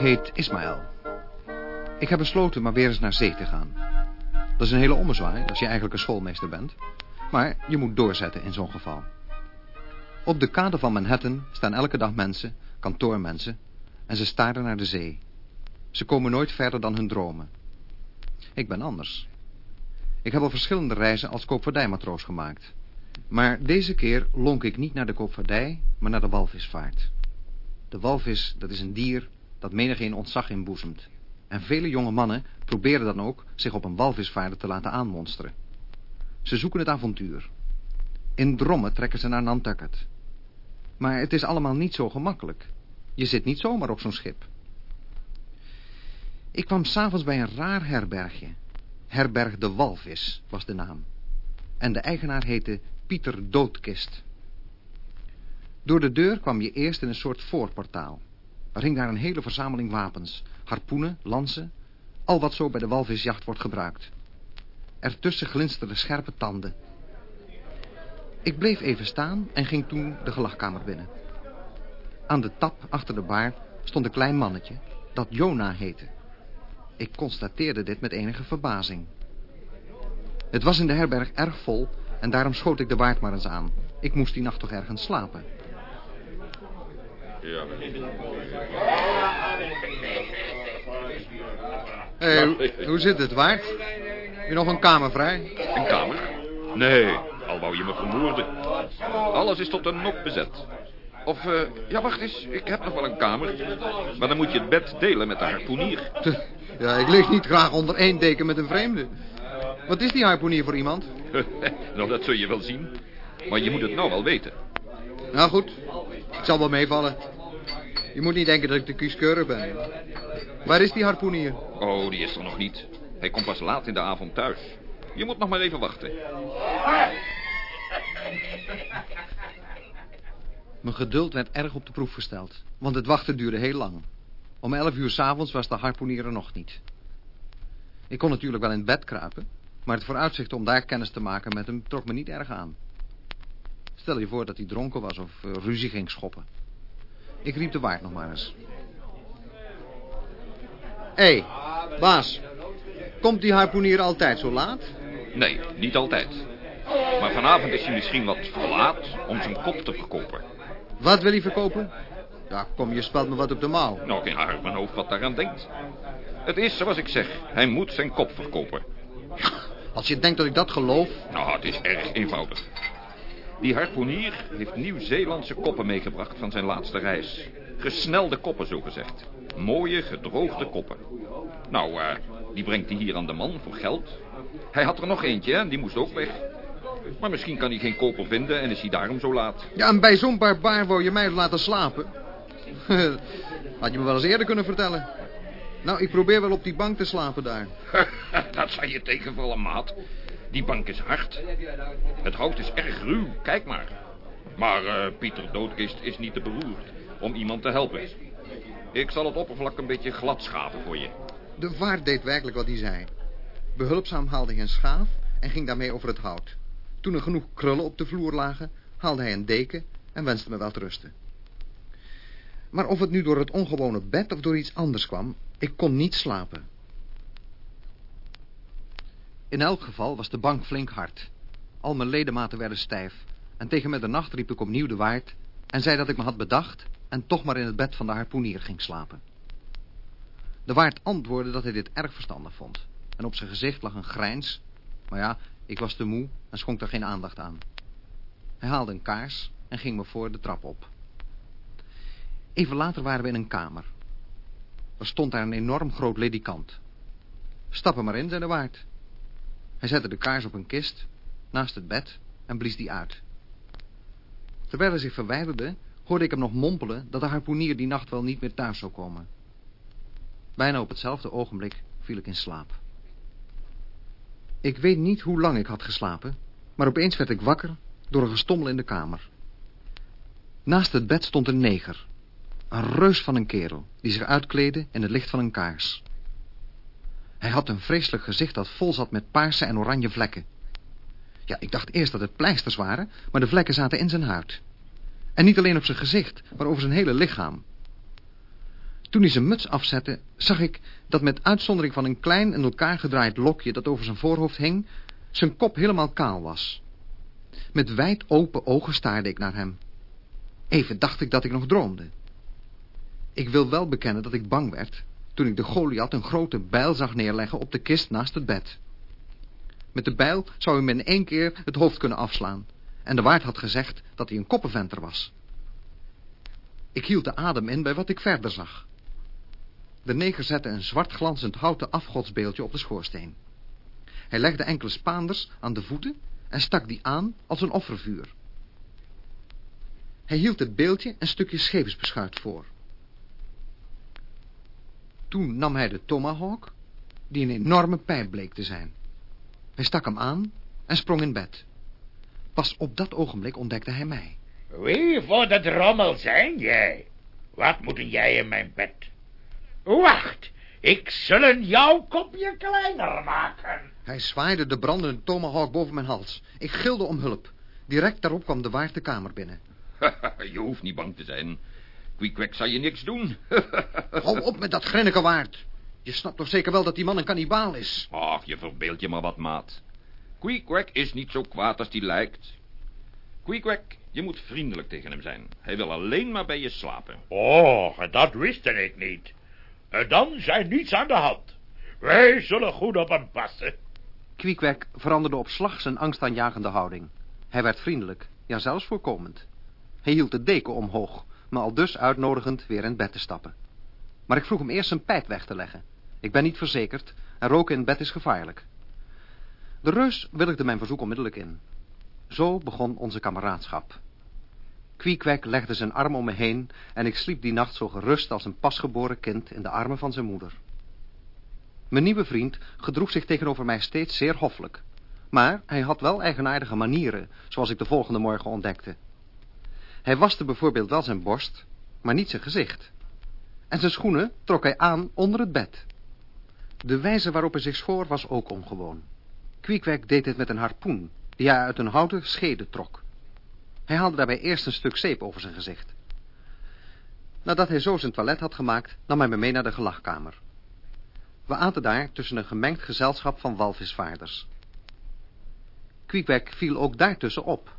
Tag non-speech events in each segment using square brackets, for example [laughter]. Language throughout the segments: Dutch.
heet Ismaël. Ik heb besloten maar weer eens naar zee te gaan. Dat is een hele ommezwaai als je eigenlijk een schoolmeester bent. Maar je moet doorzetten in zo'n geval. Op de kade van Manhattan staan elke dag mensen, kantoormensen... en ze staren naar de zee. Ze komen nooit verder dan hun dromen. Ik ben anders. Ik heb al verschillende reizen als koopvaardijmatroos gemaakt. Maar deze keer lonk ik niet naar de koopvaardij, maar naar de walvisvaart. De walvis, dat is een dier dat menigeen ontzag inboezemt. En vele jonge mannen proberen dan ook zich op een walvisvaarder te laten aanmonsteren. Ze zoeken het avontuur. In drommen trekken ze naar Nantucket. Maar het is allemaal niet zo gemakkelijk. Je zit niet zomaar op zo'n schip. Ik kwam s'avonds bij een raar herbergje. Herberg de Walvis was de naam. En de eigenaar heette Pieter Doodkist. Door de deur kwam je eerst in een soort voorportaal. Er hing daar een hele verzameling wapens. Harpoenen, lansen, al wat zo bij de walvisjacht wordt gebruikt. Ertussen glinsterden scherpe tanden. Ik bleef even staan en ging toen de gelachkamer binnen. Aan de tap achter de bar stond een klein mannetje dat Jona heette. Ik constateerde dit met enige verbazing. Het was in de herberg erg vol en daarom schoot ik de waard maar eens aan. Ik moest die nacht toch ergens slapen. Ja. Hé, hoe, hoe zit het, waard? Heb je nog een kamer vrij? Een kamer? Nee, al wou je me vermoorden. Alles is tot een nok bezet. Of, eh, ja, wacht eens, ik heb nog wel een kamer. Maar dan moet je het bed delen met de harpoenier. Ja, ik lig niet graag onder één deken met een vreemde. Wat is die harpoenier voor iemand? [laughs] nou, dat zul je wel zien. Maar je moet het nou wel weten. Nou goed, het zal wel meevallen. Je moet niet denken dat ik te kieskeurig ben. Waar is die harpoenier? Oh, die is er nog niet. Hij komt pas laat in de avond thuis. Je moet nog maar even wachten. Mijn geduld werd erg op de proef gesteld, want het wachten duurde heel lang. Om elf uur s'avonds was de harpoenier er nog niet. Ik kon natuurlijk wel in bed kruipen, maar het vooruitzicht om daar kennis te maken met hem trok me niet erg aan. Stel je voor dat hij dronken was of uh, ruzie ging schoppen. Ik riep de waard nog maar eens. Hé, hey, baas. Komt die harpoenier altijd zo laat? Nee, niet altijd. Maar vanavond is hij misschien wat verlaat om zijn kop te verkopen. Wat wil hij verkopen? Ja, kom, je spelt me wat op de mouw. Nou, geen haar mijn hoofd wat daaraan denkt. Het is zoals ik zeg, hij moet zijn kop verkopen. Ja, als je denkt dat ik dat geloof... Nou, het is erg eenvoudig. Die harpoenier heeft Nieuw-Zeelandse koppen meegebracht van zijn laatste reis. Gesnelde koppen, zogezegd. Mooie, gedroogde koppen. Nou, uh, die brengt hij hier aan de man voor geld. Hij had er nog eentje, hè? die moest ook weg. Maar misschien kan hij geen koper vinden en is hij daarom zo laat. Ja, en bij zo'n barbaar wou je mij laten slapen. [laughs] Had je me wel eens eerder kunnen vertellen. Nou, ik probeer wel op die bank te slapen daar. [laughs] dat zou je tegenvallen, maat. Die bank is hard. Het hout is erg ruw, kijk maar. Maar uh, Pieter Doodkist is niet te beroerd om iemand te helpen. Ik zal het oppervlak een beetje glad schaven voor je. De waard deed werkelijk wat hij zei. Behulpzaam haalde hij een schaaf en ging daarmee over het hout. Toen er genoeg krullen op de vloer lagen, haalde hij een deken en wenste me wel te rusten. Maar of het nu door het ongewone bed of door iets anders kwam, ik kon niet slapen. In elk geval was de bank flink hard. Al mijn ledematen werden stijf. En tegen middernacht riep ik opnieuw de waard... en zei dat ik me had bedacht... en toch maar in het bed van de harpoenier ging slapen. De waard antwoordde dat hij dit erg verstandig vond. En op zijn gezicht lag een grijns. Maar ja, ik was te moe en schonk er geen aandacht aan. Hij haalde een kaars en ging me voor de trap op. Even later waren we in een kamer. Er stond daar een enorm groot ledikant. Stap er maar in, zei de waard. Hij zette de kaars op een kist, naast het bed, en blies die uit. Terwijl hij zich verwijderde, hoorde ik hem nog mompelen dat de harpoenier die nacht wel niet meer thuis zou komen. Bijna op hetzelfde ogenblik viel ik in slaap. Ik weet niet hoe lang ik had geslapen, maar opeens werd ik wakker door een gestommel in de kamer. Naast het bed stond een neger, een reus van een kerel, die zich uitkleedde in het licht van een kaars. Hij had een vreselijk gezicht dat vol zat met paarse en oranje vlekken. Ja, ik dacht eerst dat het pleisters waren, maar de vlekken zaten in zijn huid. En niet alleen op zijn gezicht, maar over zijn hele lichaam. Toen hij zijn muts afzette, zag ik dat met uitzondering van een klein in elkaar gedraaid lokje dat over zijn voorhoofd hing, zijn kop helemaal kaal was. Met wijd open ogen staarde ik naar hem. Even dacht ik dat ik nog droomde. Ik wil wel bekennen dat ik bang werd toen ik de Goliath een grote bijl zag neerleggen op de kist naast het bed. Met de bijl zou hij me in één keer het hoofd kunnen afslaan. En de waard had gezegd dat hij een koppenventer was. Ik hield de adem in bij wat ik verder zag. De neger zette een zwart glanzend houten afgodsbeeldje op de schoorsteen. Hij legde enkele spaanders aan de voeten en stak die aan als een offervuur. Hij hield het beeldje een stukje scheepsbeschuit voor. Toen nam hij de tomahawk, die een enorme pijp bleek te zijn. Hij stak hem aan en sprong in bed. Pas op dat ogenblik ontdekte hij mij. Wie voor de drommel zijn jij? Wat moeten jij in mijn bed? Wacht, ik zal jouw kopje kleiner maken. Hij zwaaide de brandende tomahawk boven mijn hals. Ik gilde om hulp. Direct daarop kwam de waard de kamer binnen. [laughs] je hoeft niet bang te zijn. Kwiekwek zal je niks doen. [laughs] Hou op met dat grinniken waard. Je snapt toch zeker wel dat die man een kannibaal is? Ach, je verbeeld je maar wat, maat. Kwiekwek is niet zo kwaad als die lijkt. Kwiekwek, je moet vriendelijk tegen hem zijn. Hij wil alleen maar bij je slapen. Oh, dat wist ik niet. Dan zijn niets aan de hand. Wij zullen goed op hem passen. Kwiekwek veranderde op slag zijn angstaanjagende houding. Hij werd vriendelijk, ja zelfs voorkomend. Hij hield de deken omhoog, me al dus uitnodigend weer in bed te stappen. Maar ik vroeg hem eerst zijn pijp weg te leggen. Ik ben niet verzekerd en roken in bed is gevaarlijk. De reus willigde mijn verzoek onmiddellijk in. Zo begon onze kameraadschap. Kwiekwek legde zijn arm om me heen en ik sliep die nacht zo gerust als een pasgeboren kind in de armen van zijn moeder. Mijn nieuwe vriend gedroeg zich tegenover mij steeds zeer hoffelijk. Maar hij had wel eigenaardige manieren, zoals ik de volgende morgen ontdekte. Hij waste bijvoorbeeld wel zijn borst, maar niet zijn gezicht. En zijn schoenen trok hij aan onder het bed. De wijze waarop hij zich schoor was ook ongewoon. Kwiekwek deed dit met een harpoen, die hij uit een houten schede trok. Hij haalde daarbij eerst een stuk zeep over zijn gezicht. Nadat hij zo zijn toilet had gemaakt, nam hij me mee naar de gelachkamer. We aten daar tussen een gemengd gezelschap van walvisvaarders. Kwiekwek viel ook daartussen op.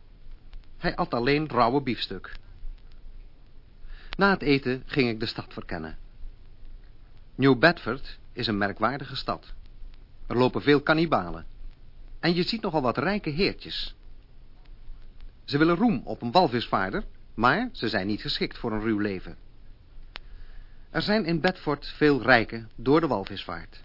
Hij at alleen rauwe biefstuk. Na het eten ging ik de stad verkennen. New Bedford is een merkwaardige stad. Er lopen veel kannibalen. En je ziet nogal wat rijke heertjes. Ze willen roem op een walvisvaarder, maar ze zijn niet geschikt voor een ruw leven. Er zijn in Bedford veel rijken door de walvisvaart.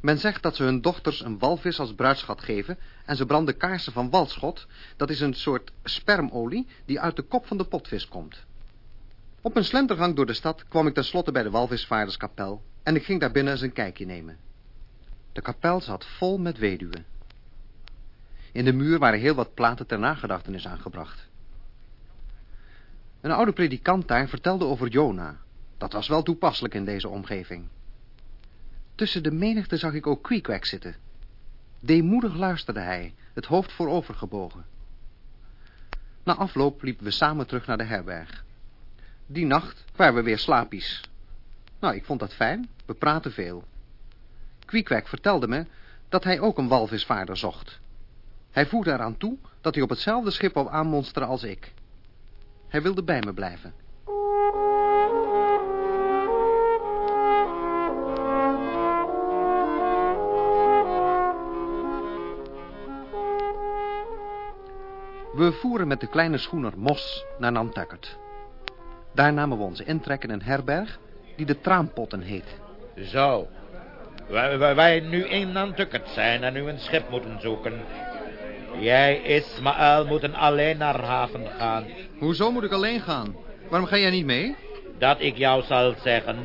Men zegt dat ze hun dochters een walvis als bruidschat geven... en ze branden kaarsen van walschot. Dat is een soort spermolie die uit de kop van de potvis komt. Op een slentergang door de stad kwam ik tenslotte bij de walvisvaarderskapel... en ik ging daar binnen eens een kijkje nemen. De kapel zat vol met weduwen. In de muur waren heel wat platen ter nagedachtenis aangebracht. Een oude predikant daar vertelde over Jona. Dat was wel toepasselijk in deze omgeving. Tussen de menigte zag ik ook Kwiekwek zitten. Deemoedig luisterde hij, het hoofd voorovergebogen. Na afloop liepen we samen terug naar de herberg. Die nacht waren we weer slapies. Nou, ik vond dat fijn. We praten veel. Kwiekwek vertelde me dat hij ook een walvisvaarder zocht. Hij voerde eraan toe dat hij op hetzelfde schip wou aanmonsteren als ik. Hij wilde bij me blijven. We voeren met de kleine schoener Mos naar Nantucket. Daar namen we onze intrek in een herberg die de Traanpotten heet. Zo. Wij, wij nu in Nantucket zijn en nu een schip moeten zoeken. Jij, Ismaël, moeten alleen naar haven gaan. Hoezo moet ik alleen gaan? Waarom ga jij niet mee? Dat ik jou zal zeggen.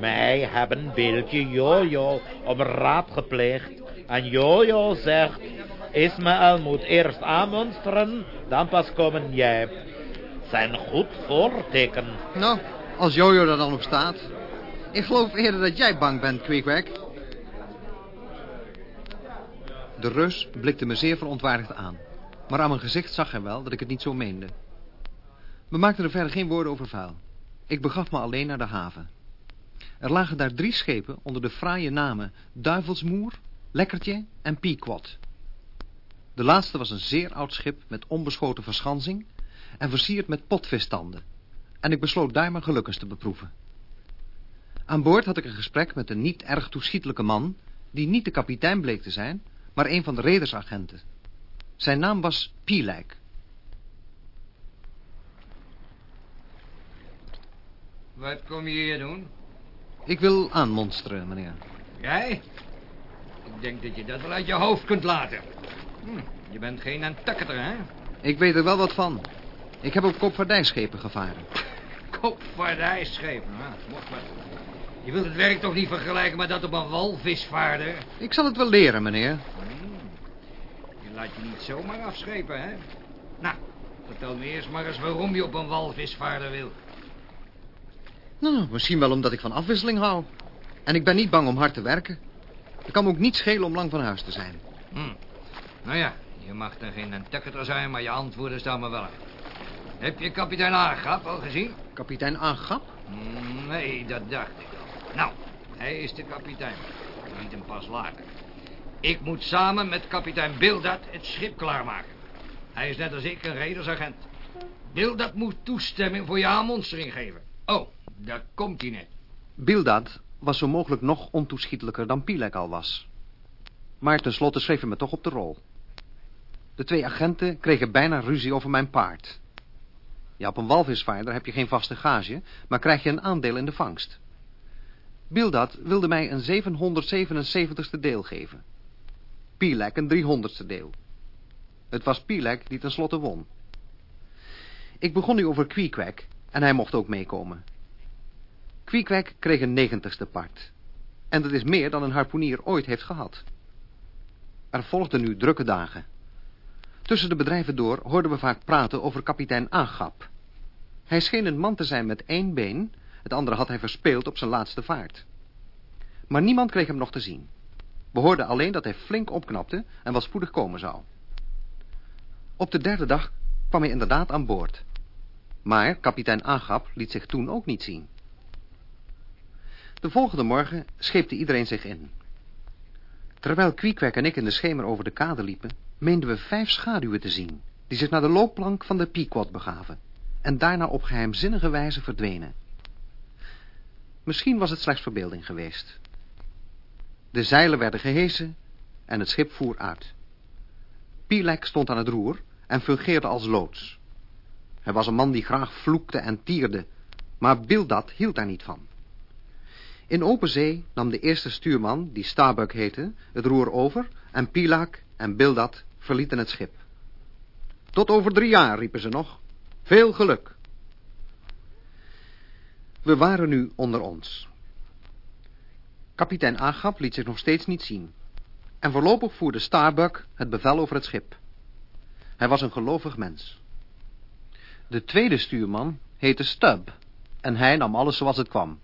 Mij hebben beeldje Jojo om raad gepleegd. En Jojo zegt... Ismaël moet eerst aanmonsteren, dan pas komen jij. Zijn goed voorteken. Nou, als Jojo er dan op staat. Ik geloof eerder dat jij bang bent, Kwiekwek. De reus blikte me zeer verontwaardigd aan. Maar aan mijn gezicht zag hij wel dat ik het niet zo meende. We maakten er verder geen woorden over vuil. Ik begaf me alleen naar de haven. Er lagen daar drie schepen onder de fraaie namen Duivelsmoer, Lekkertje en Pequod. De laatste was een zeer oud schip met onbeschoten verschansing en versierd met potvisstanden. En ik besloot daar mijn geluk eens te beproeven. Aan boord had ik een gesprek met een niet erg toeschietelijke man... die niet de kapitein bleek te zijn, maar een van de redersagenten. Zijn naam was Pielijk. Wat kom je hier doen? Ik wil aanmonsteren, meneer. Jij? Ik denk dat je dat wel uit je hoofd kunt laten. Hm, je bent geen Nantucketer, hè? Ik weet er wel wat van. Ik heb op koopvaardijschepen gevaren. [laughs] Koopvaardijschepen, ah, mocht maar. Je wilt het werk toch niet vergelijken met dat op een walvisvaarder? Ik zal het wel leren, meneer. Hm. Je laat je niet zomaar afschepen, hè? Nou, vertel me eerst maar eens waarom je op een walvisvaarder wil. Nou, misschien wel omdat ik van afwisseling hou. En ik ben niet bang om hard te werken. Het kan me ook niet schelen om lang van huis te zijn. Hm. Nou ja, je mag dan geen Nantucketer zijn, maar je antwoorden staan me wel. Heb je kapitein Aagap al gezien? Kapitein Aangap? Hm, Nee, dat dacht ik al. Nou, hij is de kapitein. Niet een pas lager. Ik moet samen met kapitein Bildat het schip klaarmaken. Hij is net als ik een redersagent. Bildat moet toestemming voor je aanmonstering geven. Oh, daar komt hij net. Bildad was zo mogelijk nog ontoeschietelijker dan Pilek al was. Maar tenslotte schreef hij me toch op de rol. De twee agenten kregen bijna ruzie over mijn paard. Ja, op een walvisvaarder heb je geen vaste gage, maar krijg je een aandeel in de vangst. Bildad wilde mij een 777ste deel geven. Pilek een 300ste deel. Het was Pilek die tenslotte won. Ik begon nu over Queequeg en hij mocht ook meekomen. Queequeg kreeg een negentigste part. En dat is meer dan een harpoenier ooit heeft gehad. Er volgden nu drukke dagen. Tussen de bedrijven door hoorden we vaak praten over kapitein Aagap. Hij scheen een man te zijn met één been, het andere had hij verspeeld op zijn laatste vaart. Maar niemand kreeg hem nog te zien. We hoorden alleen dat hij flink opknapte en wat spoedig komen zou. Op de derde dag kwam hij inderdaad aan boord. Maar kapitein Aagap liet zich toen ook niet zien. De volgende morgen scheepte iedereen zich in. Terwijl Kwiekwek en ik in de schemer over de kade liepen, meenden we vijf schaduwen te zien, die zich naar de loopplank van de Pequod begaven en daarna op geheimzinnige wijze verdwenen. Misschien was het slechts verbeelding geweest. De zeilen werden gehesen en het schip voer uit. Pilek stond aan het roer en fungeerde als loods. Hij was een man die graag vloekte en tierde, maar Bildad hield daar niet van. In open zee nam de eerste stuurman, die Starbuck heette, het roer over en Pilak en Bildad verlieten het schip. Tot over drie jaar, riepen ze nog. Veel geluk. We waren nu onder ons. Kapitein Agap liet zich nog steeds niet zien. En voorlopig voerde Starbuck het bevel over het schip. Hij was een gelovig mens. De tweede stuurman heette Stubb. En hij nam alles zoals het kwam.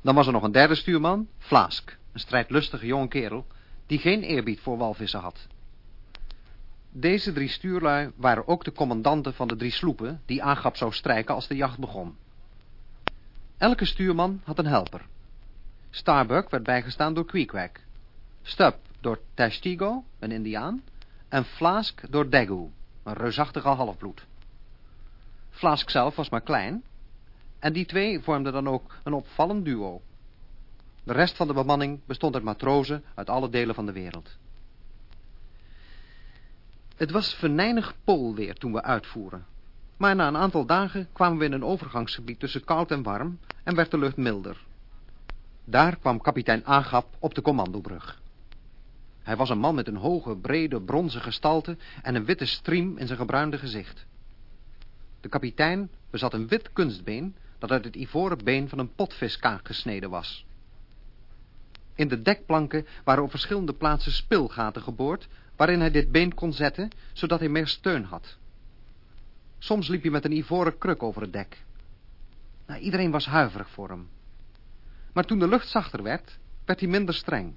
Dan was er nog een derde stuurman, Flask. Een strijdlustige jonge kerel, die geen eerbied voor walvissen had. Deze drie stuurlui waren ook de commandanten van de drie sloepen... die Agap zou strijken als de jacht begon. Elke stuurman had een helper. Starbuck werd bijgestaan door Queequeg. Stubb door Tashtigo, een indiaan... en Flask door Dagu, een reusachtige halfbloed. Flask zelf was maar klein... en die twee vormden dan ook een opvallend duo. De rest van de bemanning bestond uit matrozen uit alle delen van de wereld. Het was venijnig poolweer toen we uitvoeren. Maar na een aantal dagen kwamen we in een overgangsgebied tussen koud en warm en werd de lucht milder. Daar kwam kapitein Agap op de commandobrug. Hij was een man met een hoge, brede, bronzen gestalte en een witte striem in zijn gebruinde gezicht. De kapitein bezat een wit kunstbeen dat uit het ivoren been van een potviskaak gesneden was. In de dekplanken waren op verschillende plaatsen spilgaten geboord, waarin hij dit been kon zetten, zodat hij meer steun had. Soms liep hij met een ivoren kruk over het dek. Nou, iedereen was huiverig voor hem. Maar toen de lucht zachter werd, werd hij minder streng.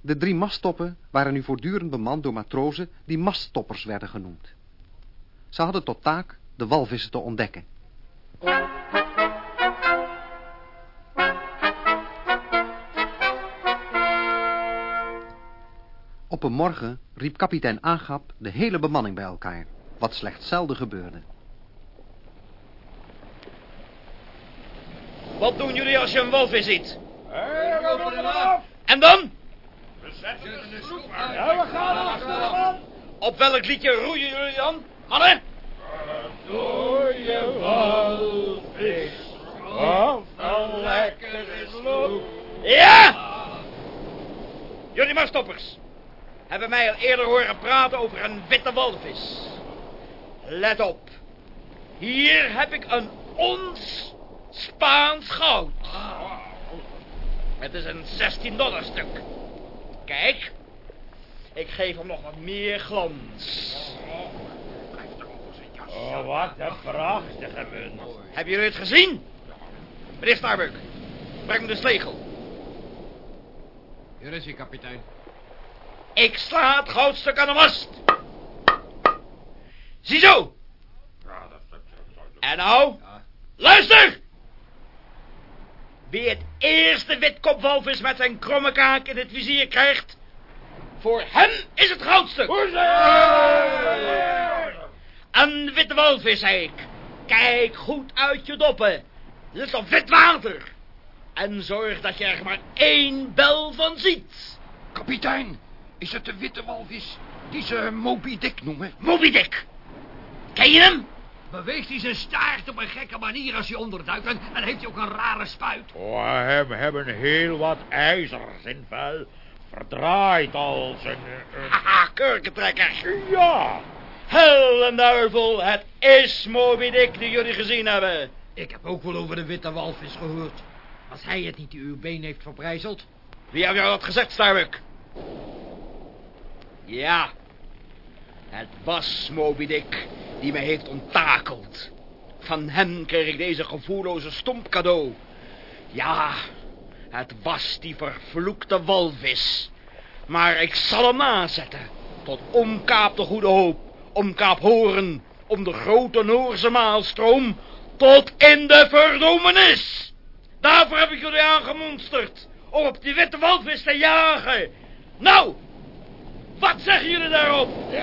De drie masttoppen waren nu voortdurend bemand door matrozen die masttoppers werden genoemd. Ze hadden tot taak de walvissen te ontdekken. Op een morgen riep kapitein Aagap de hele bemanning bij elkaar, wat slechts zelden gebeurde. Wat doen jullie als je een walvis ziet? En dan? Ja, we gaan achter Op welk liedje roeien jullie dan? Mannen? Door je walvis. Of een lekkere sloep. Ja! Jullie marstoppers hebben mij al eerder horen praten over een witte walvis. Let op. Hier heb ik een ons Spaans goud. Het is een 16 dollar stuk. Kijk, ik geef hem nog wat meer glans. Oh, wat een prachtige munt. Hebben jullie het gezien? Meneer Starbuck, breng me de slegel. Hier is hij, kapitein. Ik sla het goudstuk aan de mast. Ziezo. En nou, luister. Wie het eerste witkopwalvis met zijn kromme kaak in het vizier krijgt, voor hem is het goudstuk. Een witte walvis, zei ik. Kijk goed uit je doppen. Let op wit water. En zorg dat je er maar één bel van ziet. Kapitein, is het de witte walvis die ze Moby Dick noemen? Moby Dick. Ken je hem? Beweegt hij zijn staart op een gekke manier als hij onderduikt. En, en heeft hij ook een rare spuit. Oh, hem hebben heel wat ijzers in vuil. Verdraaid als een... een- Haha, kurkentrekker. Ja, Hel en duivel, het is Moby Dick die jullie gezien hebben. Ik heb ook wel over de witte walvis gehoord. Als hij het niet die uw been heeft verbrijzeld. Wie heeft jou dat gezegd, Starbuck? Ja, het was Moby Dick die mij heeft onttakeld. Van hem kreeg ik deze gevoelloze stomp cadeau. Ja, het was die vervloekte walvis. Maar ik zal hem nazetten. Tot om Kaap de Goede Hoop, om Kaap Horen, om de grote Noorse maalstroom, tot in de verdoemenis. Daarvoor heb ik jullie aangemonsterd, om op die witte walvis te jagen. Nou, wat zeggen jullie daarop? Ja,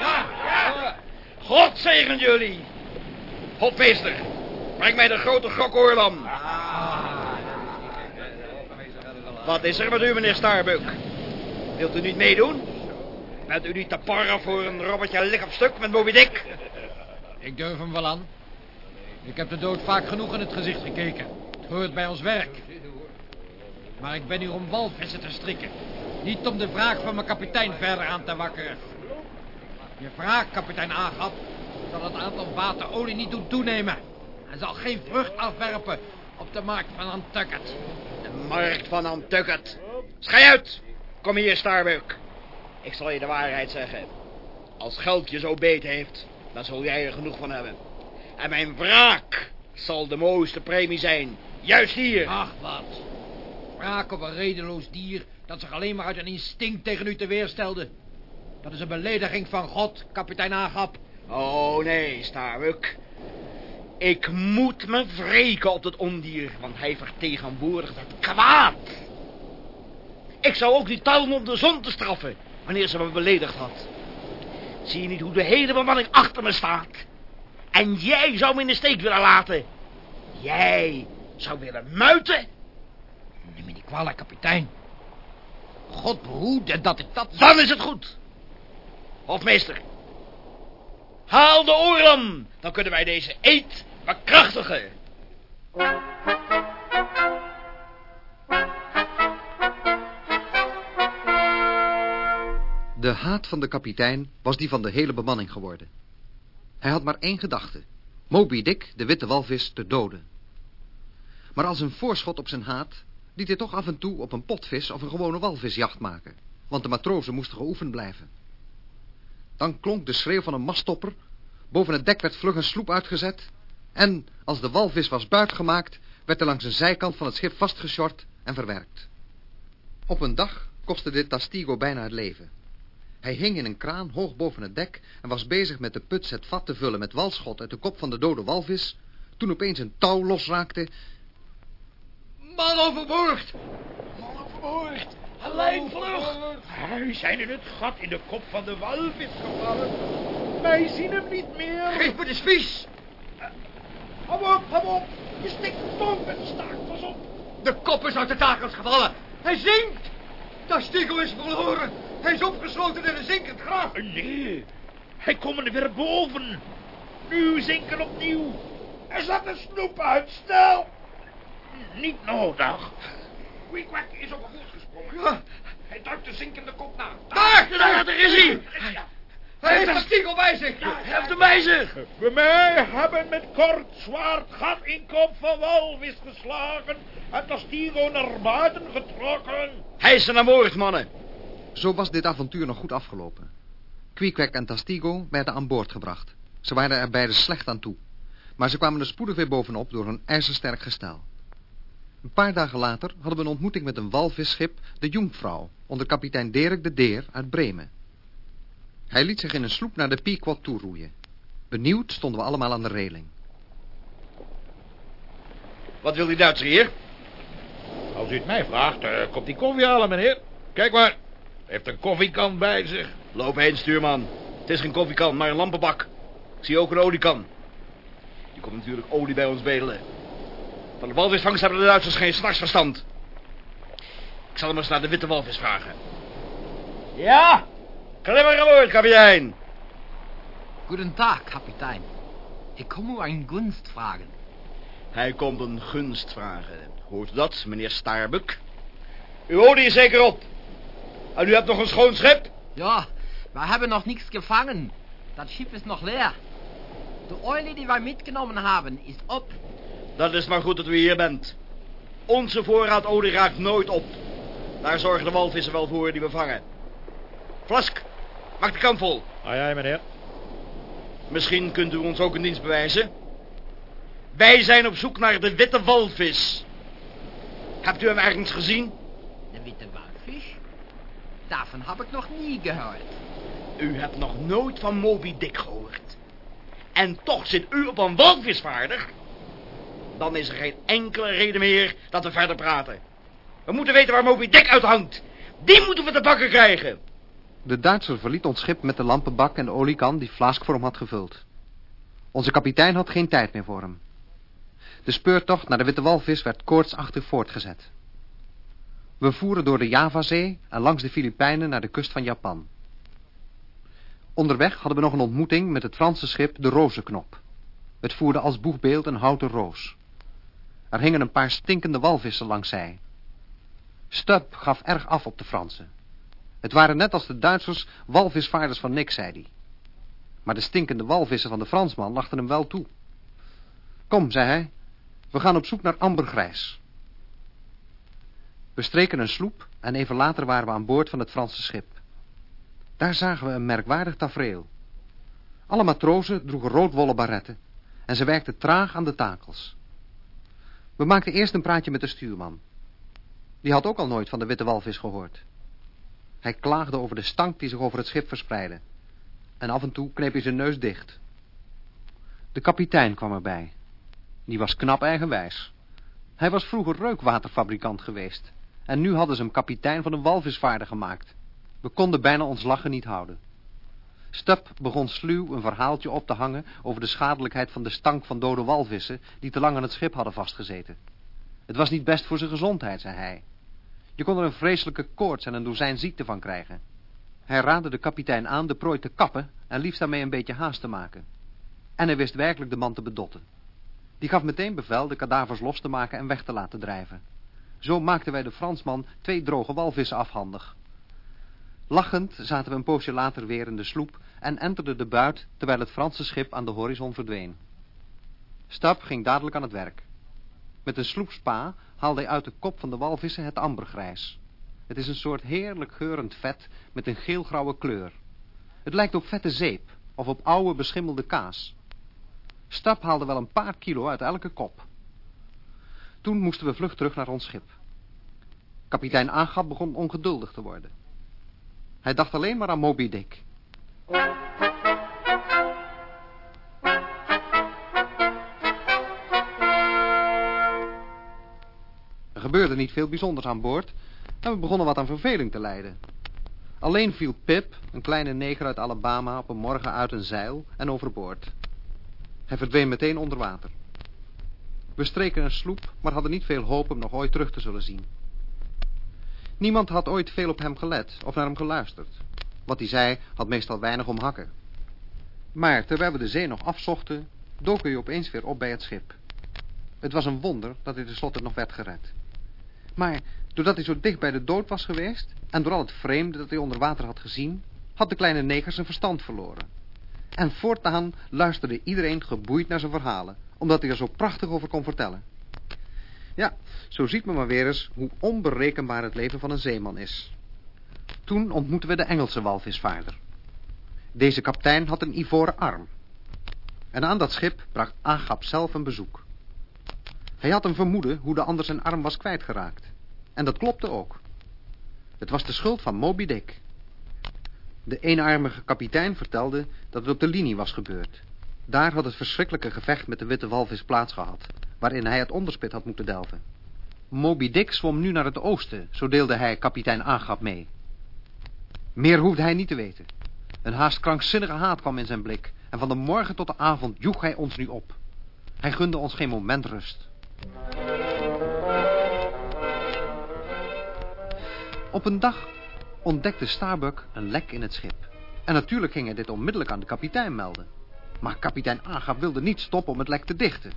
ja, ja. God zegen jullie. Hopmeester, breng mij de grote grokoorlam. Wat is er met u, meneer Starbuck? Wilt u niet meedoen? Bent u niet te parren voor een robbertje lik op stuk met Moby Dick? Ik durf hem wel aan. Ik heb de dood vaak genoeg in het gezicht gekeken. Het hoort bij ons werk. Maar ik ben hier om walvissen te strikken. Niet om de wraak van mijn kapitein verder aan te wakkeren. Je wraak, kapitein Agap, zal het aantal vaten olie niet doen toenemen. En zal geen vrucht afwerpen op de markt van Nantucket. De markt van Nantucket. Schij uit! Kom hier, Starbuck. Ik zal je de waarheid zeggen. Als geld je zo beet heeft, dan zul jij er genoeg van hebben. En mijn wraak zal de mooiste premie zijn. Juist hier. Ach, wat. Wraak op een redeloos dier dat zich alleen maar uit een instinct tegen u te weerstelde. Dat is een belediging van God, kapitein Agap. Oh nee, Starbuck. Ik moet me wreken op dat ondier, want hij vertegenwoordigt het kwaad. Ik zou ook niet talmen om de zon te straffen, wanneer ze me beledigd had. Zie je niet hoe de hele bemanning achter me staat? En jij zou me in de steek willen laten. Jij zou willen muiten? Neem me niet kwalijk, kapitein. God behoede dat ik dat... Dan is het goed. Hofmeester. Haal de oorlam. Dan kunnen wij deze eed bekrachtigen. De haat van de kapitein was die van de hele bemanning geworden. Hij had maar één gedachte. Moby Dick, de witte walvis, te doden. Maar als een voorschot op zijn haat... liet hij toch af en toe op een potvis of een gewone walvisjacht maken. Want de matrozen moesten geoefend blijven. Dan klonk de schreeuw van een masttopper. Boven het dek werd vlug een sloep uitgezet. En als de walvis was buitgemaakt... werd er langs een zijkant van het schip vastgeshort en verwerkt. Op een dag kostte dit Tastigo bijna het leven. Hij hing in een kraan hoog boven het dek en was bezig met de puts het vat te vullen met walschot uit de kop van de dode walvis, Toen opeens een touw losraakte... Man overboord! Man overboord! Lijnvlug! Wij zijn in het gat in de kop van de walvis gevallen. Wij zien hem niet meer. Geef me de spies! Hou op, hou op. Je stikt dood met de staart. Pas op. De kop is uit de takels gevallen. Hij zinkt! Tastigo is verloren. Hij is opgesloten in een zinkend graf. Nee, hij komt er weer boven. Nu zinken opnieuw. Er zat een snoep uit, snel. Niet nodig. Quickwak is op een voet gesprongen. Ja. Hij duikt de zinkende kop na. Daar, daar, daar is hij. Ja. Hij heeft Tastigo bij zich. Ja, Hij heeft hem bij zich. We mij hebben met kort zwaard gat in kop van walvis geslagen en Tastigo naar buiten getrokken. Hij is er naar boord, mannen. Zo was dit avontuur nog goed afgelopen. Queequeg en Tastigo werden aan boord gebracht. Ze waren er beide slecht aan toe. Maar ze kwamen er spoedig weer bovenop door hun ijzersterk gestel. Een paar dagen later hadden we een ontmoeting met een walvisschip, de Jungfrau, onder kapitein Dirk de Deer uit Bremen. Hij liet zich in een sloep naar de Pequot toeroeien. Benieuwd stonden we allemaal aan de reling. Wat wil die Duitser hier? Als u het mij vraagt, eh, komt die koffie halen, meneer. Kijk maar, heeft een koffiekan bij zich. Loop heen, stuurman. Het is geen koffiekan, maar een lampenbak. Ik zie ook een oliekan. Die komt natuurlijk olie bij ons bedelen. Van de walvisvangst hebben de Duitsers geen s'nachts Ik zal hem eens naar de witte walvis vragen. Ja, klim maar aan boord, kapitein. Guten Tag, Kapitein. Ich komme um eine Gunst fragen. Hij komt een gunst vragen. Hoort u dat, meneer Starbuk? Uw olie is zeker op. En u hebt nog een schoon schip? Ja, wir haben noch nichts gefangen. Das Schiff ist noch leer. De Eule, die wir mitgenommen haben, ist op. Dat is maar goed dat u hier bent. Onze voorraad olie raakt nooit op. Daar zorgen de walvissen wel voor die we vangen. Flask, maak de kan vol. Ah, ja, meneer. Misschien kunt u ons ook een dienst bewijzen. Wij zijn op zoek naar de witte walvis. Hebt u hem ergens gezien? De witte walvis? Davon habe ich noch nie gehört. U hebt nog nooit van Moby Dick gehoord. En toch zit u op een walvis vaardig? Dan is er geen enkele reden meer dat we verder praten. We moeten weten waar Moby Dick uithangt. Die moeten we te pakken krijgen. De Duitser verliet ons schip met de lampenbak en de oliekan die Flask voor hem had gevuld. Onze kapitein had geen tijd meer voor hem. De speurtocht naar de Witte Walvis werd koortsachtig voortgezet. We voeren door de Javazee en langs de Filipijnen naar de kust van Japan. Onderweg hadden we nog een ontmoeting met het Franse schip de Rozenknop. Het voerde als boegbeeld een houten roos. Er hingen een paar stinkende walvissen langs zij. Stubb gaf erg af op de Fransen. Het waren net als de Duitsers walvisvaarders van niks, zei hij. Maar de stinkende walvissen van de Fransman lachten hem wel toe. Kom, zei hij, we gaan op zoek naar ambergrijs. We streken een sloep en even later waren we aan boord van het Franse schip. Daar zagen we een merkwaardig tafereel. Alle matrozen droegen roodwollen baretten en ze werkten traag aan de takels. We maakten eerst een praatje met de stuurman. Die had ook al nooit van de witte walvis gehoord. Hij klaagde over de stank die zich over het schip verspreidde. En af en toe kneep hij zijn neus dicht. De kapitein kwam erbij. Die was knap eigenwijs. Hij was vroeger reukwaterfabrikant geweest. En nu hadden ze hem kapitein van een walvisvaarder gemaakt. We konden bijna ons lachen niet houden. Stubb begon sluw een verhaaltje op te hangen over de schadelijkheid van de stank van dode walvissen die te lang aan het schip hadden vastgezeten. Het was niet best voor zijn gezondheid, zei hij. Je kon er een vreselijke koorts en een dozijn ziekte van krijgen. Hij raadde de kapitein aan de prooi te kappen en liefst daarmee een beetje haast te maken. En hij wist werkelijk de man te bedotten. Die gaf meteen bevel de kadavers los te maken en weg te laten drijven. Zo maakten wij de Fransman twee droge walvissen afhandig. Lachend zaten we een poosje later weer in de sloep en enterden de buit terwijl het Franse schip aan de horizon verdween. Stap ging dadelijk aan het werk. Met een sloepspa haalde hij uit de kop van de walvissen het ambergrijs. Het is een soort heerlijk geurend vet met een geelgrauwe kleur. Het lijkt op vette zeep of op oude beschimmelde kaas. Stap haalde wel een paar kilo uit elke kop. Toen moesten we vlug terug naar ons schip. Kapitein Agat begon ongeduldig te worden. Hij dacht alleen maar aan Moby Dick. Er gebeurde niet veel bijzonders aan boord en we begonnen wat aan verveling te lijden. Alleen viel Pip, een kleine neger uit Alabama, op een morgen uit een zeil en overboord. Hij verdween meteen onder water. We streken een sloep, maar hadden niet veel hoop hem nog ooit terug te zullen zien. Niemand had ooit veel op hem gelet of naar hem geluisterd. Wat hij zei had meestal weinig om hakken. Maar terwijl we de zee nog afzochten, dook hij opeens weer op bij het schip. Het was een wonder dat hij tenslotte nog werd gered. Maar doordat hij zo dicht bij de dood was geweest... en door al het vreemde dat hij onder water had gezien... had de kleine neger zijn verstand verloren. En voortaan luisterde iedereen geboeid naar zijn verhalen... omdat hij er zo prachtig over kon vertellen. Ja, zo ziet men maar weer eens hoe onberekenbaar het leven van een zeeman is. Toen ontmoetten we de Engelse walvisvaarder. Deze kapitein had een ivoren arm. En aan dat schip bracht Agap zelf een bezoek. Hij had een vermoeden hoe de ander zijn arm was kwijtgeraakt. En dat klopte ook. Het was de schuld van Moby Dick. De eenarmige kapitein vertelde dat het op de linie was gebeurd. Daar had het verschrikkelijke gevecht met de witte walvis plaatsgehad, waarin hij het onderspit had moeten delven. Moby Dick zwom nu naar het oosten, zo deelde hij kapitein Agap mee. Meer hoefde hij niet te weten. Een haast krankzinnige haat kwam in zijn blik, en van de morgen tot de avond joeg hij ons nu op. Hij gunde ons geen moment rust. Op een dag ontdekte Starbuck een lek in het schip. En natuurlijk ging hij dit onmiddellijk aan de kapitein melden. Maar kapitein Agap wilde niet stoppen om het lek te dichten.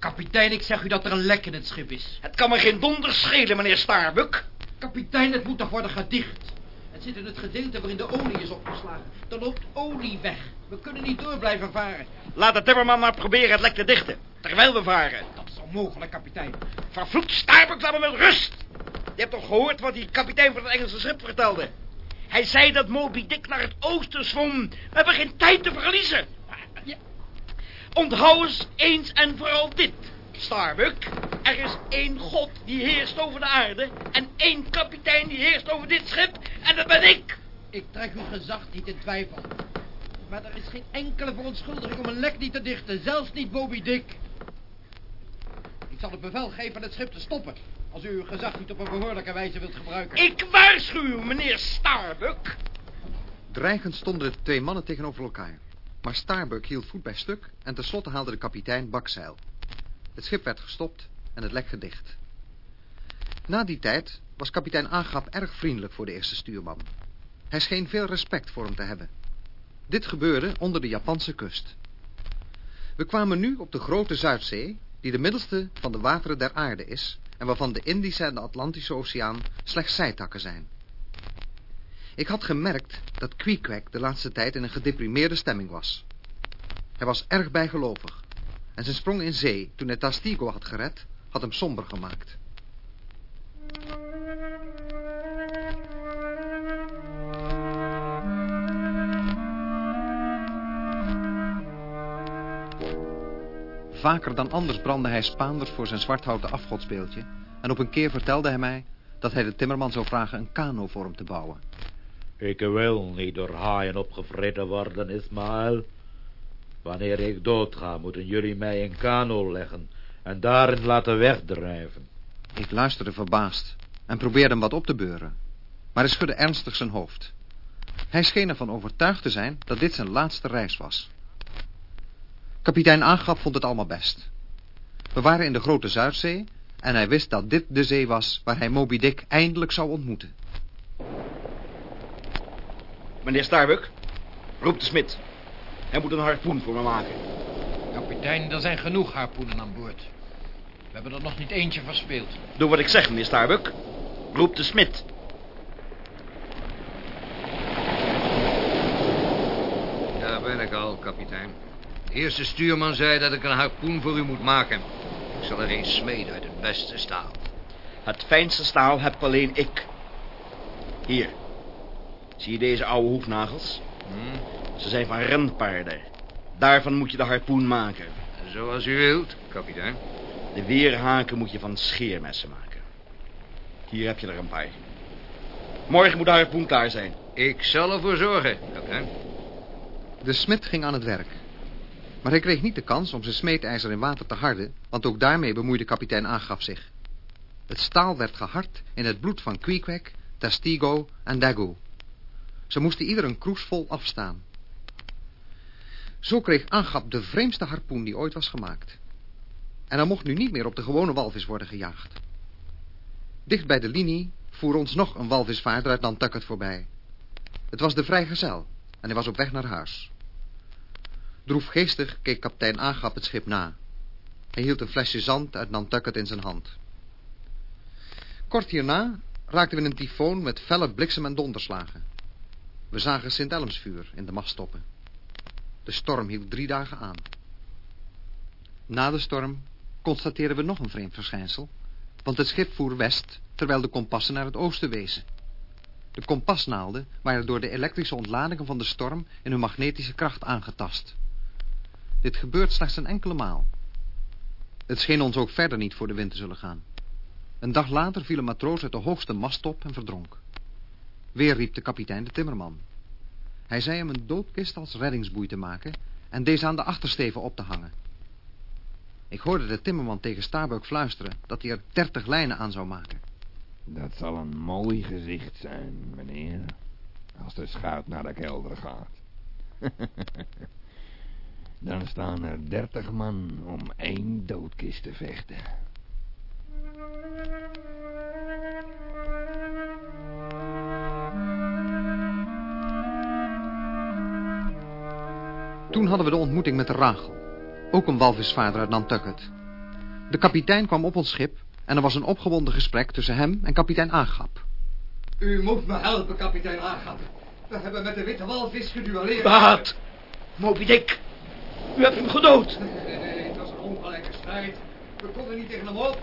Kapitein, ik zeg u dat er een lek in het schip is. Het kan me geen donder schelen, meneer Starbuck. Kapitein, het moet toch worden gedicht. Het zit in het gedeelte waarin de olie is opgeslagen. Er loopt olie weg. We kunnen niet door blijven varen. Laat de timmerman maar proberen het lek te dichten. Terwijl we varen. Dat is onmogelijk, kapitein. Vervloekt Starbuck, laat me met rust. Je hebt toch gehoord wat die kapitein van het Engelse schip vertelde? Hij zei dat Moby Dick naar het oosten zwom. We hebben geen tijd te verliezen. Onthoud eens eens en vooral dit, Starbuck. Er is één God die heerst over de aarde... en één kapitein die heerst over dit schip... en dat ben ik. Ik trek uw gezag niet in twijfel. Maar er is geen enkele verontschuldiging om een lek niet te dichten. Zelfs niet Moby Dick. Ik zal het bevel geven het schip te stoppen. Als u uw gezag niet op een behoorlijke wijze wilt gebruiken. Ik waarschuw u, meneer Starbuck. Dreigend stonden de twee mannen tegenover elkaar. Maar Starbuck hield voet bij stuk en tenslotte haalde de kapitein bakzeil. Het schip werd gestopt en het lek gedicht. Na die tijd was kapitein Agap erg vriendelijk voor de eerste stuurman. Hij scheen veel respect voor hem te hebben. Dit gebeurde onder de Japanse kust. We kwamen nu op de grote Zuidzee, die de middelste van de wateren der aarde is... en waarvan de Indische en de Atlantische Oceaan slechts zijtakken zijn. Ik had gemerkt dat Queequeg de laatste tijd in een gedeprimeerde stemming was. Hij was erg bijgelovig. En zijn sprong in zee, toen hij Tastigo had gered, had hem somber gemaakt. Vaker dan anders brandde hij Spaanders voor zijn zwarthouten afgodsbeeldje... en op een keer vertelde hij mij dat hij de timmerman zou vragen een kano voor hem te bouwen. Ik wil niet door haaien opgevreten worden, Ismaël. Wanneer ik doodga, moeten jullie mij in kano leggen en daarin laten wegdrijven. Ik luisterde verbaasd en probeerde hem wat op te beuren. Maar hij schudde ernstig zijn hoofd. Hij scheen ervan overtuigd te zijn dat dit zijn laatste reis was. Kapitein Aangap vond het allemaal best. We waren in de grote Zuidzee en hij wist dat dit de zee was waar hij Moby Dick eindelijk zou ontmoeten. Meneer Starbuck, roep de smid. Hij moet een harpoen voor me maken. Kapitein, er zijn genoeg harpoenen aan boord. We hebben er nog niet eentje verspeeld. Doe wat ik zeg, meneer Starbuck. Roep de smid. Daar ben ik al, kapitein. De eerste stuurman zei dat ik een harpoen voor u moet maken. Ik zal er een smeden uit het beste staal. Het fijnste staal heb alleen ik. Hier. Zie je deze oude hoefnagels? Hm? Ze zijn van renpaarden. Daarvan moet je de harpoen maken. Zoals u wilt, kapitein. De weerhaken moet je van scheermessen maken. Hier heb je er een paar. Morgen moet de harpoen klaar zijn. Ik zal ervoor zorgen, kapitein. De smid ging aan het werk. Maar hij kreeg niet de kans om zijn smeedijzer in water te harden... want ook daarmee bemoeide kapitein Aangaf zich. Het staal werd gehard in het bloed van Queequeg, Testigo en Dago. Ze moesten ieder een kroes vol afstaan. Zo kreeg Aangap de vreemdste harpoen die ooit was gemaakt. En er mocht nu niet meer op de gewone walvis worden gejaagd. Dicht bij de linie voer ons nog een walvisvaarder uit Nantucket voorbij. Het was de vrijgezel en hij was op weg naar huis. Droefgeestig keek kapitein Aangap het schip na. Hij hield een flesje zand uit Nantucket in zijn hand. Kort hierna raakten we in een tyfoon met felle bliksem- en donderslagen. We zagen Sint Elmsvuur in de mast stoppen. De storm hield drie dagen aan. Na de storm constateerden we nog een vreemd verschijnsel, want het schip voer west, terwijl de kompassen naar het oosten wezen. De kompasnaalden waren door de elektrische ontladingen van de storm in hun magnetische kracht aangetast. Dit gebeurt slechts een enkele maal. Het scheen ons ook verder niet voor de wind te zullen gaan. Een dag later viel een matroos uit de hoogste mast op en verdronk. Weer riep de kapitein de timmerman. Hij zei hem een doodkist als reddingsboei te maken en deze aan de achtersteven op te hangen. Ik hoorde de timmerman tegen Starbuck fluisteren dat hij er dertig lijnen aan zou maken. Dat zal een mooi gezicht zijn, meneer. Als de schuit naar de kelder gaat. [laughs] Dan staan er dertig man om één doodkist te vechten. Toen hadden we de ontmoeting met de Rachel. Ook een walvisvaarder uit Nantucket. De kapitein kwam op ons schip en er was een opgewonden gesprek tussen hem en kapitein Aangap. U moet me helpen, kapitein Aangap. We hebben met de witte walvis geduelleerd. Wat? Moby Dick. U hebt hem gedood. Nee, nee, het was een ongelijke strijd. We konden niet tegen hem op.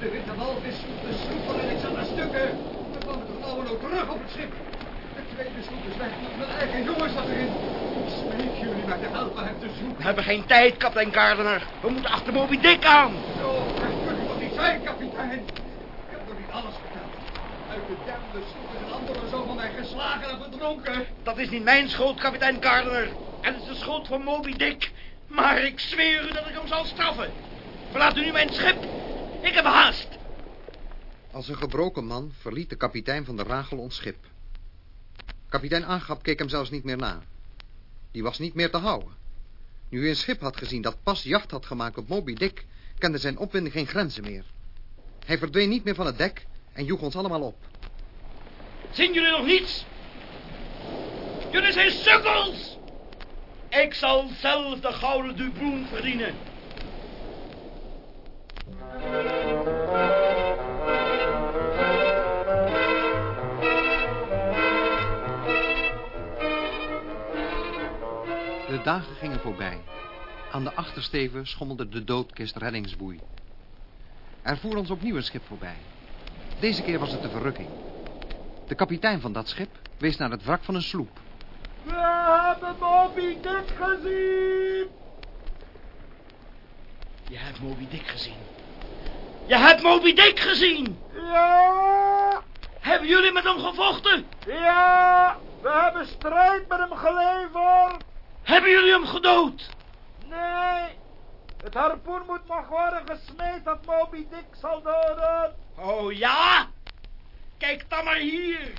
De witte walvis sloeg de sloep van Alexander stukken. We kwamen toch nou en ook terug op het schip. De tweede sloep is weg, maar mijn eigen jongen zat erin. Ik smeek jullie mij te helpen hem te zoeken. We hebben geen tijd, kapitein Gardiner. We moeten achter Moby Dick aan. Zo, dat u toch niet zijn, kapitein? Ik heb nog niet alles verteld. Uit de derde sloep is een andere zo van mij geslagen en verdronken. Dat is niet mijn schuld, kapitein Gardiner. En het is de schuld van Moby Dick. Maar ik zweer u dat ik hem zal straffen. Verlaat u nu mijn schip. Ik heb haast. Als een gebroken man verliet de kapitein van de Rachel ons schip. Kapitein Aangap keek hem zelfs niet meer na. Die was niet meer te houden. Nu hij een schip had gezien dat pas jacht had gemaakt op Moby Dick... kende zijn opwinding geen grenzen meer. Hij verdween niet meer van het dek en joeg ons allemaal op. Zien jullie nog niets? Jullie zijn sukkels! Ik zal zelf de gouden dubloen verdienen. De dagen gingen voorbij. Aan de achtersteven schommelde de doodkist reddingsboei. Er voer ons opnieuw een schip voorbij. Deze keer was het de verrukking. De kapitein van dat schip wees naar het wrak van een sloep. We hebben Moby Dick gezien. Je hebt Moby Dick gezien. Je hebt Moby Dick gezien. Ja. Hebben jullie met hem gevochten? Ja. We hebben strijd met hem geleverd. Hebben jullie hem gedood? Nee. Het harpoen moet nog worden gesmeed dat Moby Dick zal doden. Oh ja? Kijk dan maar hier.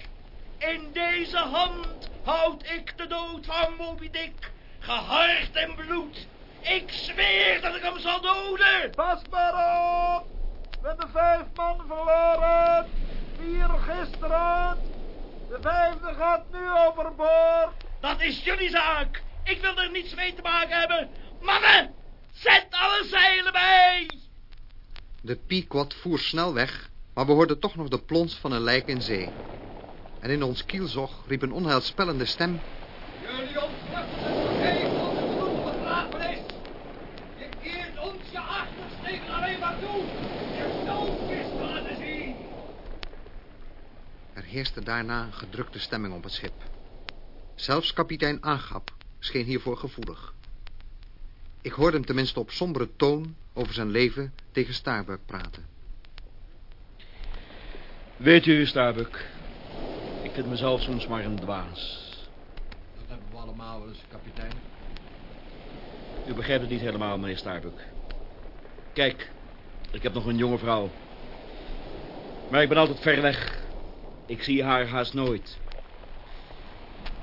In deze hand houd ik de dood van Moby Dick. Gehard in bloed. Ik zweer dat ik hem zal doden. Pas maar op. We hebben vijf man verloren. Vier gisteren. De vijfde gaat nu overboord. Dat is jullie zaak. Ik wil er niets mee te maken hebben. Mannen, zet alle zeilen bij. De Pequod voer snel weg, maar we hoorden toch nog de plons van een lijk in zee. En in ons kielzog riep een onheilspellende stem... Jullie ontvluchten vergeet als het bloed begraven is. Je keert ons je achtersteken alleen maar toe. Je doodkist te laten zien. Er heerste daarna een gedrukte stemming op het schip. Zelfs kapitein Aangap scheen hiervoor gevoelig. Ik hoorde hem tenminste op sombere toon over zijn leven tegen Starbuck praten. Weet u, Starbuck, ik vind mezelf soms maar een dwaas. Dat hebben we allemaal wel eens, kapitein. U begrijpt het niet helemaal, meneer Starbuck. Kijk, ik heb nog een jonge vrouw. Maar ik ben altijd ver weg. Ik zie haar haast nooit.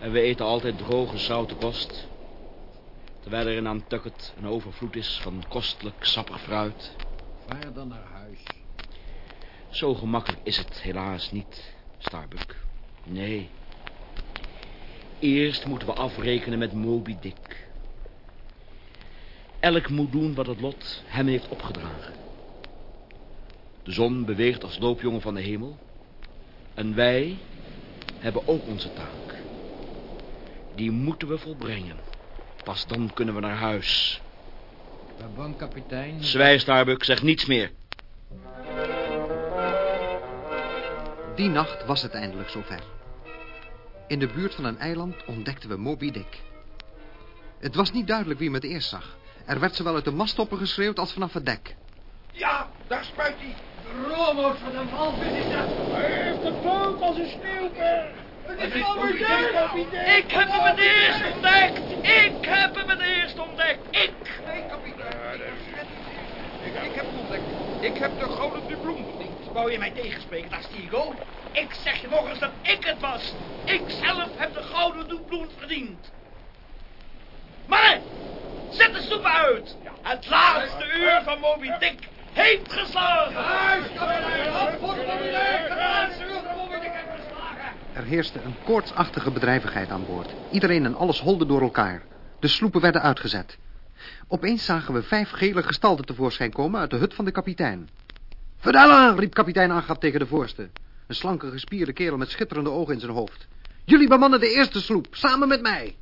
En we eten altijd droge, zoute kost. Terwijl er in Nantucket een overvloed is van kostelijk, sappig fruit. Verder naar huis. Zo gemakkelijk is het helaas niet, Starbuck. Nee. Eerst moeten we afrekenen met Moby Dick. Elk moet doen wat het lot hem heeft opgedragen. De zon beweegt als loopjongen van de hemel. En wij hebben ook onze taak. Die moeten we volbrengen. Pas dan kunnen we naar huis. Bang, kapitein. Zwijg, Starbuck, zeg niets meer. Die nacht was het eindelijk zover. In de buurt van een eiland ontdekten we Moby Dick. Het was niet duidelijk wie hem het eerst zag. Er werd zowel uit de masttoppen geschreeuwd als vanaf het dek. Ja, daar spuit hij. Romo's van een walvis is dat. Hij heeft de poot als een sneeuwberg. Het is. Ik heb hem het eerst ontdekt. Ik heb hem het eerst ontdekt. Ik. Nee, kapitein. Ik, heb het ontdekt. Ik heb de gouden dubloen verdiend. Wou je mij tegenspreken, Dastigo? Ik zeg je nog eens dat ik het was. Ik zelf heb de gouden doubloen verdiend. Mannen, zet de soep uit. Het laatste uur van Moby Dick heeft geslagen. Huis, kapitein. Op voor de. Het laatste uur van Moby Dick heeft geslagen. Er heerste een koortsachtige bedrijvigheid aan boord. Iedereen en alles holde door elkaar. De sloepen werden uitgezet. Opeens zagen we vijf gele gestalten tevoorschijn komen uit de hut van de kapitein. Verdella, riep kapitein Agap tegen de voorste. Een slanke gespierde kerel met schitterende ogen in zijn hoofd. Jullie bemannen de eerste sloep, samen met mij.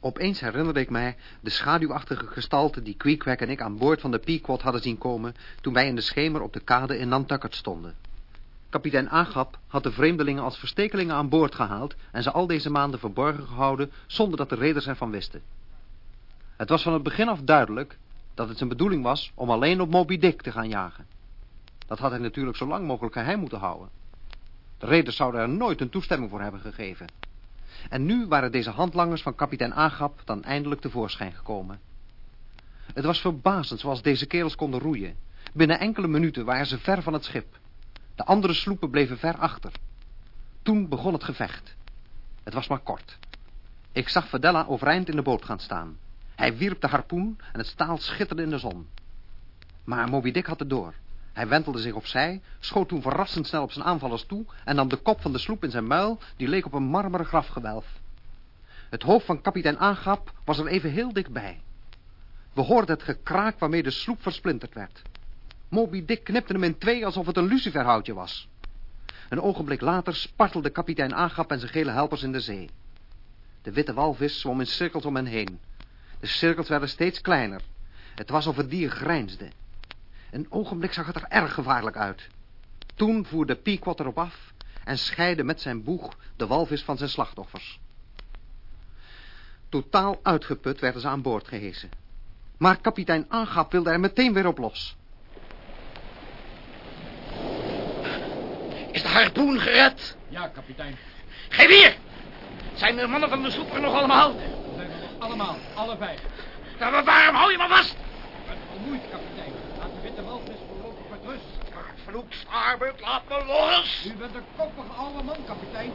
Opeens herinnerde ik mij de schaduwachtige gestalte die Queequeg en ik aan boord van de Pequod hadden zien komen toen wij in de schemer op de kade in Nantucket stonden. Kapitein Agap had de vreemdelingen als verstekelingen aan boord gehaald en ze al deze maanden verborgen gehouden zonder dat de reders ervan wisten. Het was van het begin af duidelijk dat het zijn bedoeling was om alleen op Moby Dick te gaan jagen. Dat had hij natuurlijk zo lang mogelijk geheim moeten houden. De reders zouden er nooit een toestemming voor hebben gegeven. En nu waren deze handlangers van kapitein Agap dan eindelijk tevoorschijn gekomen. Het was verbazend zoals deze kerels konden roeien. Binnen enkele minuten waren ze ver van het schip. De andere sloepen bleven ver achter. Toen begon het gevecht. Het was maar kort. Ik zag Verdella overeind in de boot gaan staan. Hij wierp de harpoen en het staal schitterde in de zon. Maar Moby Dick had het door. Hij wentelde zich opzij, schoot toen verrassend snel op zijn aanvallers toe... en nam de kop van de sloep in zijn muil, die leek op een marmeren grafgewelf. Het hoofd van kapitein Aangap was er even heel dichtbij. We hoorden het gekraak waarmee de sloep versplinterd werd. Moby Dick knipte hem in twee alsof het een luciferhoutje was. Een ogenblik later spartelde kapitein Aangap en zijn gele helpers in de zee. De witte walvis zwom in cirkels om hen heen. De cirkels werden steeds kleiner. Het was of het dier grijnsde. Een ogenblik zag het er erg gevaarlijk uit. Toen voerde Pequot erop af en scheidde met zijn boeg de walvis van zijn slachtoffers. Totaal uitgeput werden ze aan boord gehesen. Maar kapitein Aangap wilde er meteen weer op los. Is de harpoen gered? Ja, kapitein. Geef hier! Zijn de mannen van de sloep er nog allemaal? We zijn er nog allemaal, alle vijf. Nou, waarom hou je me vast? Ik ben vermoeid, kapitein. Laat de witte walvis voorlopig met rust. Vloek, Starbuck, laat me los! U bent een koppige oude man, kapitein.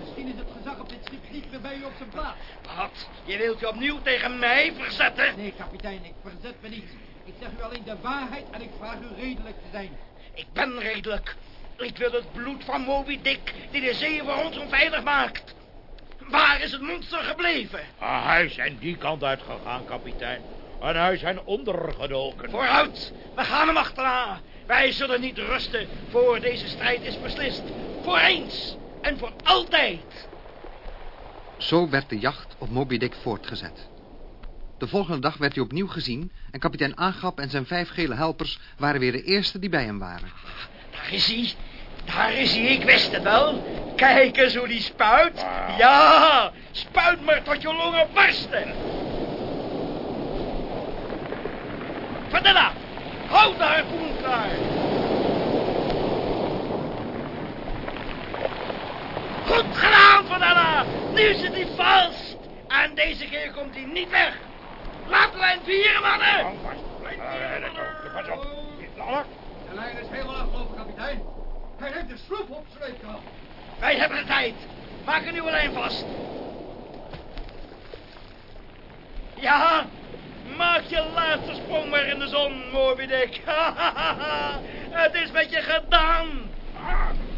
Misschien is het gezag op dit schip niet meer bij u op zijn plaats. Wat? Je wilt je opnieuw tegen mij verzetten? Nee, kapitein, ik verzet me niet. Ik zeg u alleen de waarheid en ik vraag u redelijk te zijn. Ik ben redelijk. Ik wil het bloed van Moby Dick, die de zee voor ons onveilig maakt. Waar is het monster gebleven? Ah, hij is aan die kant uitgegaan, kapitein. En hij is zijn ondergedoken. Vooruit, we gaan hem achterna. Wij zullen niet rusten voor deze strijd is beslist. Voor eens en voor altijd. Zo werd de jacht op Moby Dick voortgezet. De volgende dag werd hij opnieuw gezien... en kapitein Aangap en zijn vijf gele helpers... waren weer de eerste die bij hem waren. Daar is hij. Daar is hij, ik wist het wel. Kijk eens hoe die spuit. Ja, spuit maar tot je longen barsten. Verdella, houd de harpoen klaar. Goed gedaan, Verdella. Nu zit hij vast. En deze keer komt hij niet weg. Laten we hem vieren, mannen. De lijn is helemaal afgelopen, kapitein. Hij neemt de sloep op. Wij hebben de tijd. Maak een nieuwe lijn vast. Ja, maak je laatste sprong maar in de zon, Moby Dick. [laughs] Het is met je gedaan.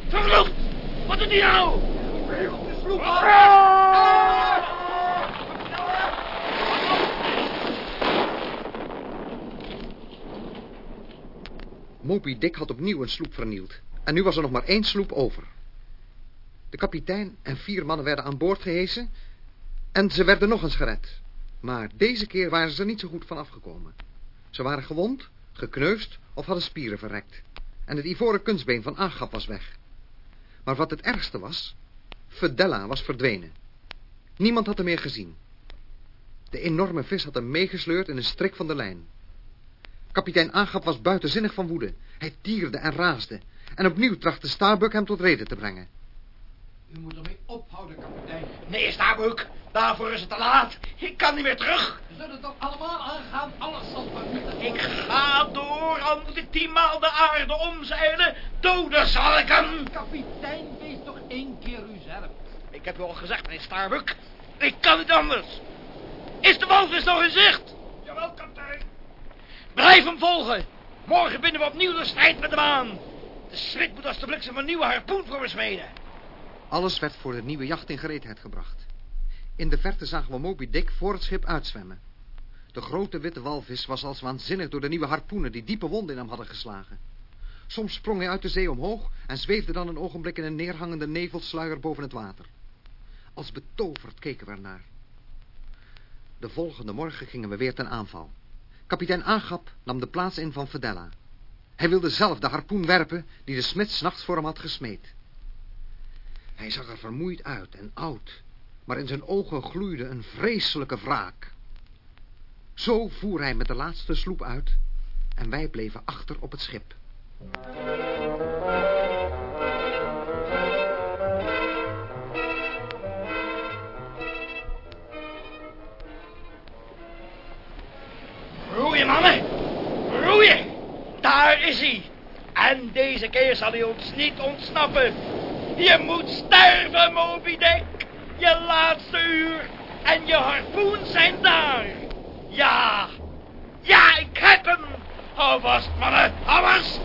Vervloekt! Wat doet hij nou? De sloep Moby Dick had opnieuw een sloep vernield. En nu was er nog maar één sloep over. De kapitein en vier mannen werden aan boord gehesen... en ze werden nog eens gered. Maar deze keer waren ze er niet zo goed van afgekomen. Ze waren gewond, gekneusd of hadden spieren verrekt. En het ivoren kunstbeen van Agap was weg. Maar wat het ergste was... Fedella was verdwenen. Niemand had hem meer gezien. De enorme vis had hem meegesleurd in een strik van de lijn. Kapitein Agap was buitenzinnig van woede. Hij tierde en raasde. En opnieuw trachtte Starbuck hem tot reden te brengen. U moet ermee ophouden, kapitein. Nee, Starbuck. Daarvoor is het te laat. Ik kan niet meer terug. We zullen het toch allemaal aangaan. Alles zal vernietigd Ik ga door, al moet ik tienmaal de aarde omzeilen. Doden zal ik hem. Kapitein, wees toch één keer uzelf. Ik heb u al gezegd, meneer Starbuck. Ik kan niet anders. Is de walvis nog in zicht? Jawel, kapitein. Blijf hem volgen. Morgen binnen we opnieuw de strijd met de maan. De schrik moet als de bliksem een nieuwe harpoen voor me smeden. Alles werd voor de nieuwe jacht in gereedheid gebracht. In de verte zagen we Moby Dick voor het schip uitzwemmen. De grote witte walvis was als waanzinnig door de nieuwe harpoenen die diepe wonden in hem hadden geslagen. Soms sprong hij uit de zee omhoog en zweefde dan een ogenblik in een neerhangende nevelsluier boven het water. Als betoverd keken we ernaar. De volgende morgen gingen we weer ten aanval. Kapitein Agap nam de plaats in van Fedella. Hij wilde zelf de harpoen werpen die de smid nachts voor hem had gesmeed. Hij zag er vermoeid uit en oud, maar in zijn ogen gloeide een vreselijke wraak. Zo voer hij met de laatste sloep uit en wij bleven achter op het schip. En deze keer zal hij ons niet ontsnappen. Je moet sterven, Moby Dick. Je laatste uur en je harpoen zijn daar. Ja. Ja, ik heb hem. Hou vast, mannen. Hou vast.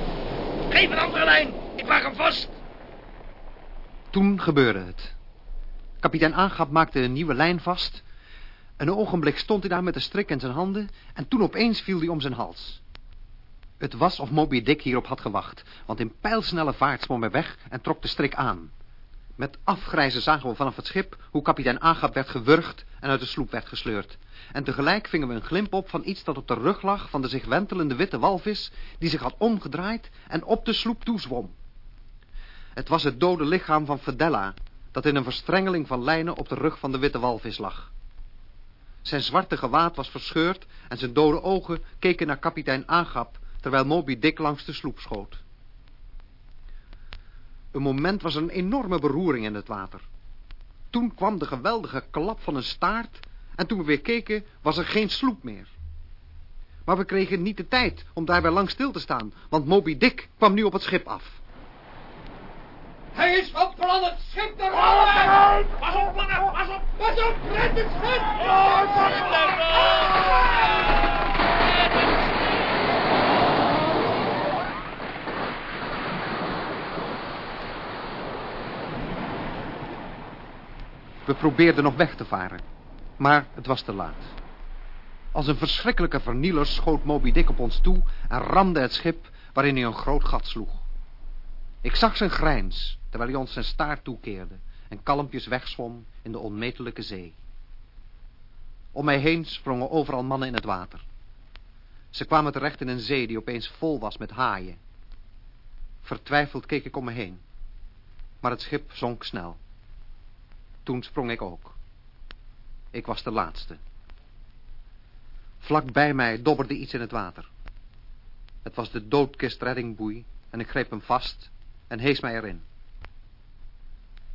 Geef een andere lijn. Ik maak hem vast. Toen gebeurde het. Kapitein Aangap maakte een nieuwe lijn vast. Een ogenblik stond hij daar met de strik in zijn handen... en toen opeens viel hij om zijn hals. Het was of Moby Dick hierop had gewacht... want in pijlsnelle vaart zwom hij weg en trok de strik aan. Met afgrijzen zagen we vanaf het schip... hoe kapitein Aangap werd gewurgd en uit de sloep werd gesleurd. En tegelijk vingen we een glimp op van iets dat op de rug lag... van de zich wentelende witte walvis... die zich had omgedraaid en op de sloep toezwom. Het was het dode lichaam van Fedella... dat in een verstrengeling van lijnen op de rug van de witte walvis lag. Zijn zwarte gewaad was verscheurd en zijn dode ogen keken naar kapitein Agap, terwijl Moby Dick langs de sloep schoot. Een moment was er een enorme beroering in het water. Toen kwam de geweldige klap van een staart en toen we weer keken was er geen sloep meer. Maar we kregen niet de tijd om daarbij lang stil te staan, want Moby Dick kwam nu op het schip af. Hij is van plan het schip te rammen! Pas op, mannen. Pas op. Pas op, red het schip! We probeerden nog weg te varen, maar het was te laat. Als een verschrikkelijke vernieler schoot Moby Dick op ons toe en ramde het schip waarin hij een groot gat sloeg. Ik zag zijn grijns, terwijl hij ons zijn staart toekeerde en kalmpjes wegzwom in de onmetelijke zee. Om mij heen sprongen overal mannen in het water. Ze kwamen terecht in een zee die opeens vol was met haaien. Vertwijfeld keek ik om me heen. Maar het schip zonk snel. Toen sprong ik ook. Ik was de laatste. Vlak bij mij dobberde iets in het water. Het was de doodkist reddingboei en ik greep hem vast en hees mij erin.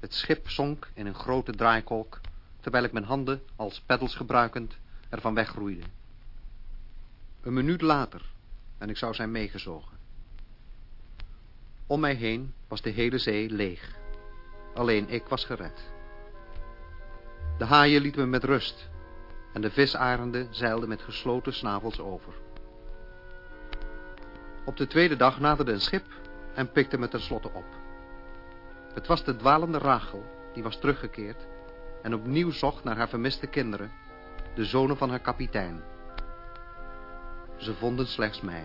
Het schip zonk in een grote draaikolk, terwijl ik mijn handen als peddels gebruikend ervan wegroeide. Een minuut later en ik zou zijn meegezogen. Om mij heen was de hele zee leeg. Alleen ik was gered. De haaien lieten me met rust en de visarenden zeilden met gesloten snavels over. Op de tweede dag naderde een schip en pikte me tenslotte op. Het was de dwalende Rachel, die was teruggekeerd en opnieuw zocht naar haar vermiste kinderen, de zonen van haar kapitein. Ze vonden slechts mij.